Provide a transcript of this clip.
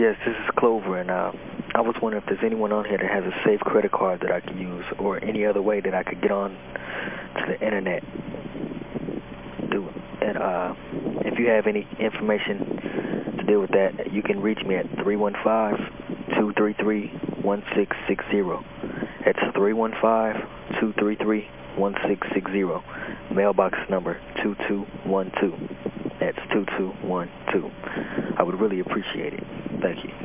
Yes, this is Clover, and uh, I was wondering if there's anyone on here that has a safe credit card that I could use or any other way that I could get on to the Internet. Do, and uh, if you have any information to deal with that, you can reach me at 315-233-1660. That's 315-233-1660. Mailbox number 2212. That's 2212. I would really appreciate it. Thank you.